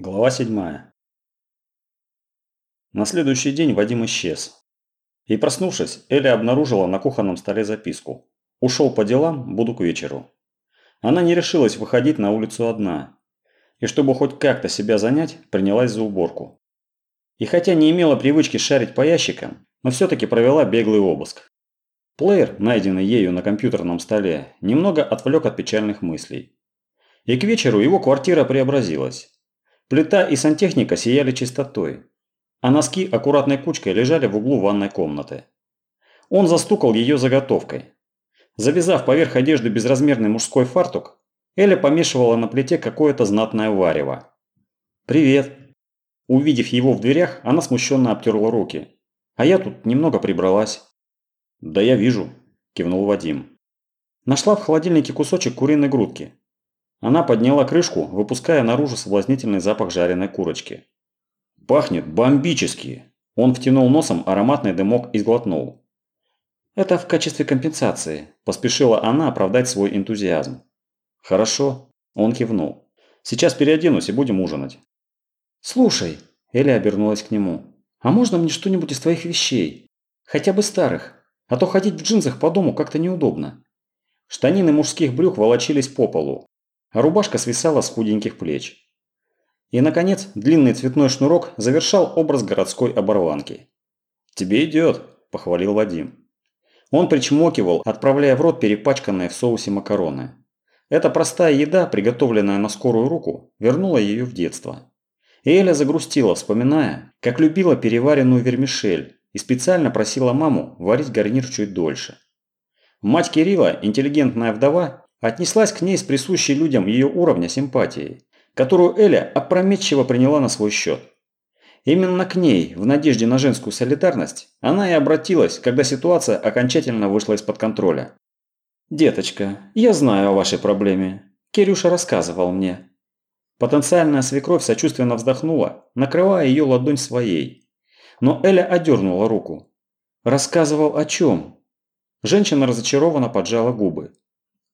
Глава 7. На следующий день Вадим исчез. И проснувшись, Эля обнаружила на кухонном столе записку. «Ушел по делам, буду к вечеру». Она не решилась выходить на улицу одна. И чтобы хоть как-то себя занять, принялась за уборку. И хотя не имела привычки шарить по ящикам, но все-таки провела беглый обыск. Плеер, найденный ею на компьютерном столе, немного отвлек от печальных мыслей. И к вечеру его квартира преобразилась. Плита и сантехника сияли чистотой, а носки аккуратной кучкой лежали в углу ванной комнаты. Он застукал ее заготовкой. Завязав поверх одежды безразмерный мужской фартук, Эля помешивала на плите какое-то знатное варево. «Привет!» Увидев его в дверях, она смущенно обтерла руки. «А я тут немного прибралась». «Да я вижу», – кивнул Вадим. Нашла в холодильнике кусочек куриной грудки. Она подняла крышку, выпуская наружу соблазнительный запах жареной курочки. «Пахнет бомбически!» Он втянул носом ароматный дымок и сглотнул. «Это в качестве компенсации», – поспешила она оправдать свой энтузиазм. «Хорошо», – он кивнул. «Сейчас переоденусь и будем ужинать». «Слушай», – Эля обернулась к нему, – «а можно мне что-нибудь из твоих вещей? Хотя бы старых, а то ходить в джинсах по дому как-то неудобно». Штанины мужских брюк волочились по полу, а рубашка свисала с худеньких плеч. И, наконец, длинный цветной шнурок завершал образ городской оборванки. «Тебе идет», – похвалил Вадим. Он причмокивал, отправляя в рот перепачканные в соусе макароны. Эта простая еда, приготовленная на скорую руку, вернула ее в детство. И Эля загрустила, вспоминая, как любила переваренную вермишель и специально просила маму варить гарнир чуть дольше. Мать Кирилла, интеллигентная вдова, отнеслась к ней с присущей людям ее уровня симпатией, которую Эля опрометчиво приняла на свой счет. Именно к ней, в надежде на женскую солидарность, она и обратилась, когда ситуация окончательно вышла из-под контроля. «Деточка, я знаю о вашей проблеме. Кирюша рассказывал мне». Потенциальная свекровь сочувственно вздохнула, накрывая ее ладонь своей. Но Эля одернула руку. «Рассказывал о чем?» Женщина разочарованно поджала губы.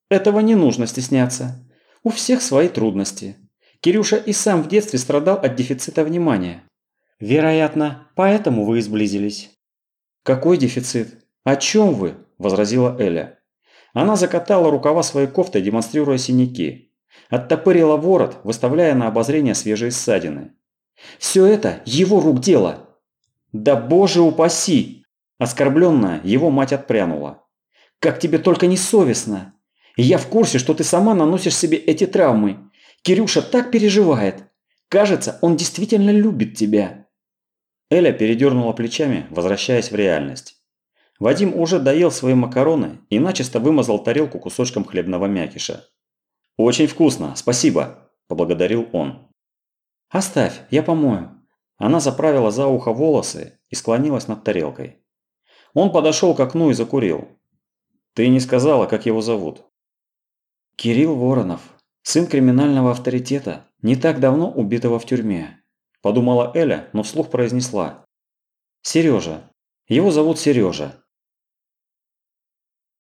Этого не нужно стесняться. У всех свои трудности. Кирюша и сам в детстве страдал от дефицита внимания. Вероятно, поэтому вы изблизились. Какой дефицит? О чем вы? Возразила Эля. Она закатала рукава своей кофты, демонстрируя синяки. Оттопырила ворот, выставляя на обозрение свежие ссадины. Все это его рук дело. Да боже упаси! Оскорбленная, его мать отпрянула. Как тебе только не совестно! Я в курсе, что ты сама наносишь себе эти травмы. Кирюша так переживает. Кажется, он действительно любит тебя». Эля передернула плечами, возвращаясь в реальность. Вадим уже доел свои макароны и начисто вымазал тарелку кусочком хлебного мякиша. «Очень вкусно, спасибо», – поблагодарил он. «Оставь, я помою». Она заправила за ухо волосы и склонилась над тарелкой. Он подошел к окну и закурил. «Ты не сказала, как его зовут?» Кирилл Воронов, сын криминального авторитета, не так давно убитого в тюрьме. Подумала Эля, но вслух произнесла. Сережа. Его зовут Сережа.